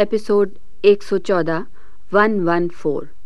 Episode 114 114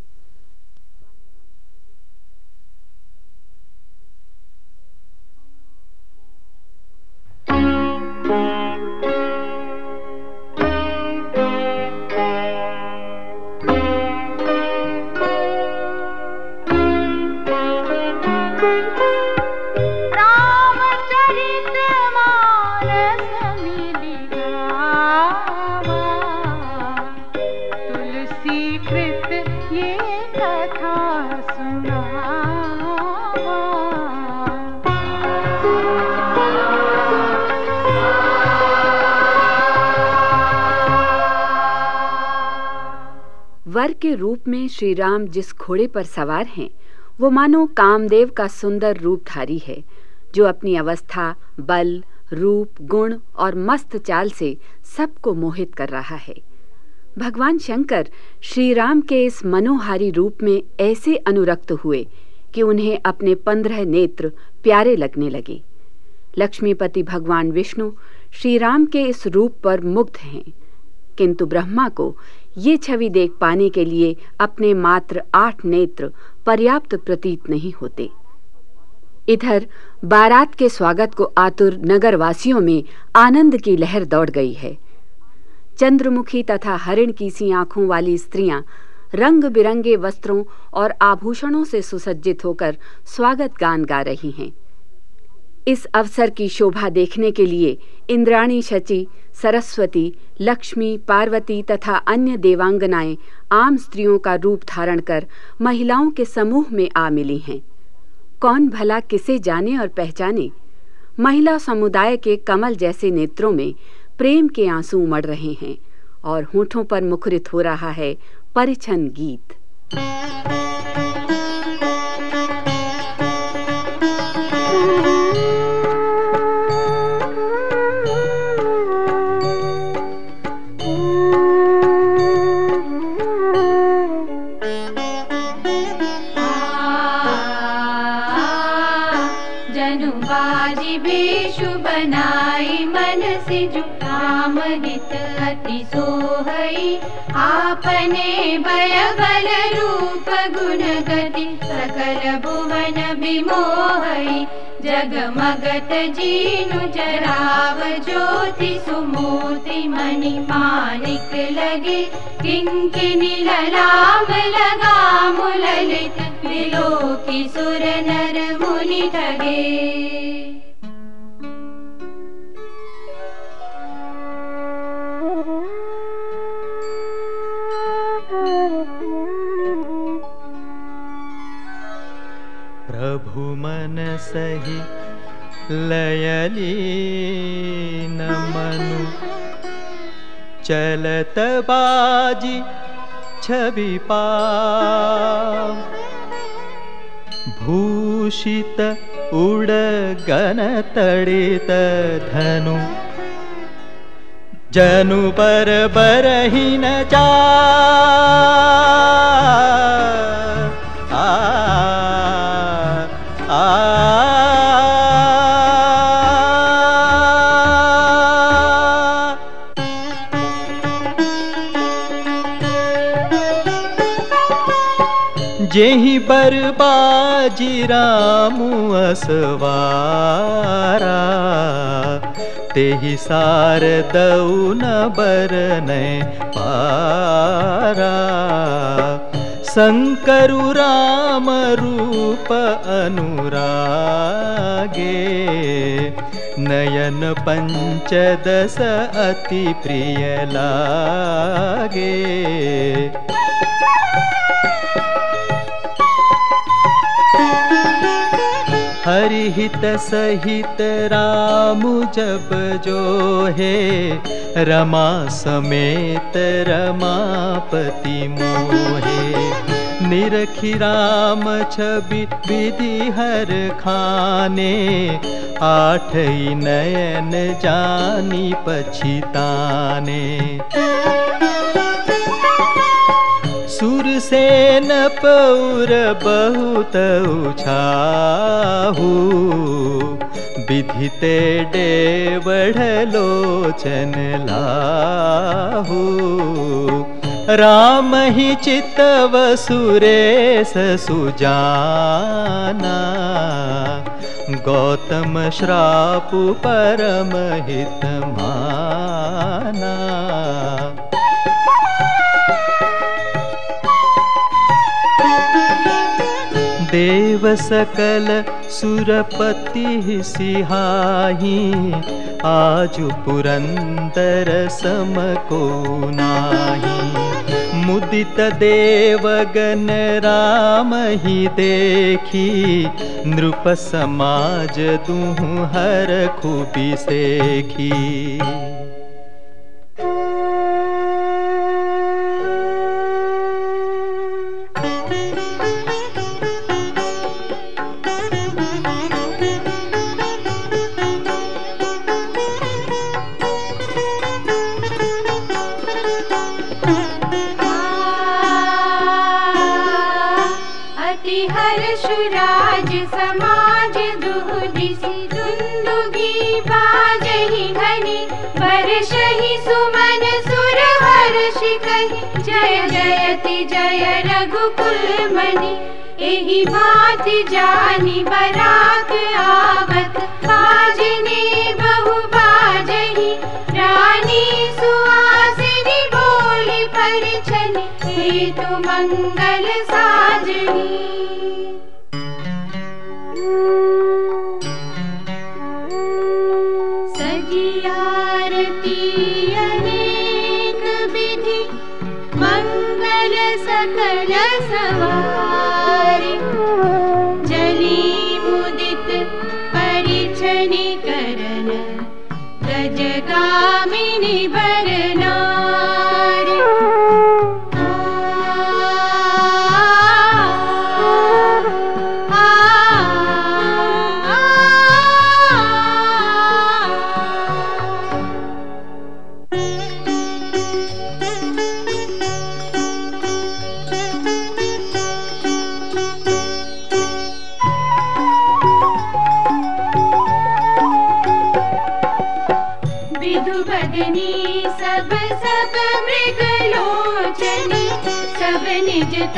वर के रूप में श्री राम जिस घोड़े पर सवार हैं, वो मानो कामदेव का सुंदर रूपधारी है, जो अपनी अवस्था, बल, रूप, गुण और मस्त चाल से सबको मोहित कर रहा है। भगवान शंकर श्री राम के इस मनोहारी रूप में ऐसे अनुरक्त हुए कि उन्हें अपने पंद्रह नेत्र प्यारे लगने लगे। लक्ष्मीपति भगवान विष्णु श्री राम के इस रूप पर मुग्ध हैं। किंतु ब्रह्मा को ये छवि देख पाने के लिए अपने मात्र आठ नेत्र पर्याप्त प्रतीत नहीं होते। इधर, बारात के स्वागत को आतुर नगरवासियों में आनंद की लहर दौड़ गई है। चंद्रमुखी तथा हरिण की सी आँखों वाली स्त्रियाँ रंग बिरंगे वस्त्रों और आभूषणों से सुसज्जित होकर स्वागत गान गा रही हैं। इस अवसर की शोभा देखने के लिए इंद्राणी शची, सरस्वती, लक्ष्मी, पार्वती तथा अन्य देवांगनाएँ आम स्त्रियों का रूप धारण कर महिलाओं के समूह में आ मिली हैं। कौन भला किसे जाने और पहचाने? महिला समुदाय के कमल जैसे नेत्रों में प्रेम के आँसू उमड़ रहे हैं और होठों पर मुखरित हो रहा है परिछन गीत। अति सोहई आपने भय बल रूप गुण गति सकल भुवन विमोहई जगमगत जीनु जराव ज्योति सुमूर्ति मणि मानिक लगे किंकिनी ललाम लगाम ललित विलोकी सुर नर मुनि ठगे लयली मनु चलत बाजी छवि पा भूषित उड़ गन तड़ित धनु। जनु पर बरही न जा जेहि बरबाजी रामु असवारा तेहि सार दऊ न बरनै पारा। शङ्करु राम रूप अनुरागे नयन पञ्चदश अति प्रिय लागे हरिहित सहित राम जब जो है रमा समेत रमापति मोहे निरखी राम छवि विधि हर खाने आठ नयन जानी पछिताने सुरसेन पौर बहुत उछाहू। विधिते लाहू। राम हि चित्तव सुरेश सुजाना। गौतम श्रापु परमहित देव सकल सुरपति सिहाही आजु पुरन्दर समको नाही। मुदित देवगन राम ही देखी नृप समाज दुहु हर खूबी सेखी हर्षराज समाज दुन्दुगी बाजहि घनि वर्षहि सुमन सुर हर्षि कहि जय जयति जय रघुकुल मणि। एहि भाति जानि बरात आवत। बाजने बहु बाजहि। रानी सुहासिनी बोली परिछनि हेतु मंगल साजनी सकल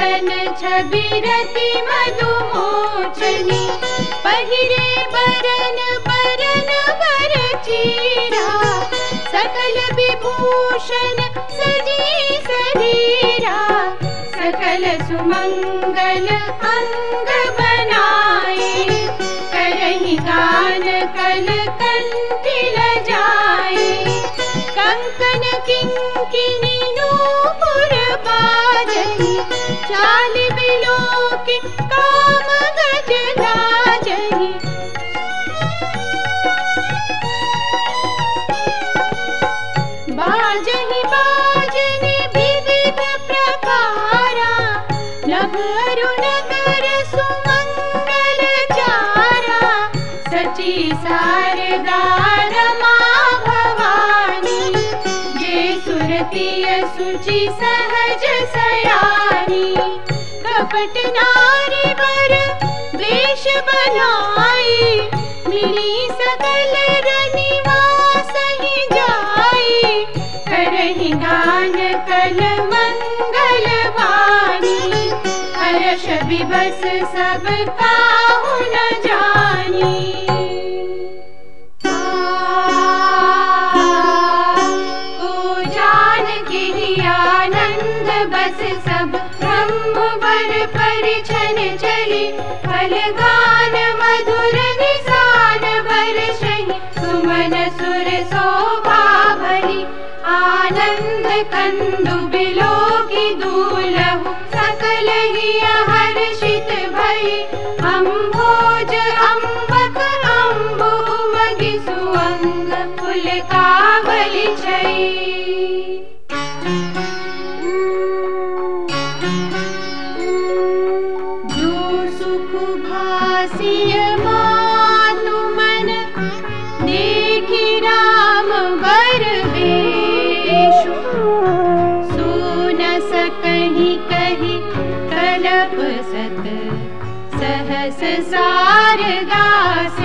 तन छबिरति मधुमोचनी पहिरे बरन बरन बर चीरा। सकल विभूषण सजी शरीरा सकल बनाए। करही गान कल सची सारदार माँ भवानी जे सुरतीय सुचि सहज सयानी। कपट नारी वर वेश बनाई मिली सकल रनिवास ही जाई। करही गान कल मंगल वाणी हर्ष विबस सब काहु मधुर शही सुमन कंदु बिलो भासिय मातु मन देखि राम बर वेशु सुन सकहि कहि कलप सत सहस सार दास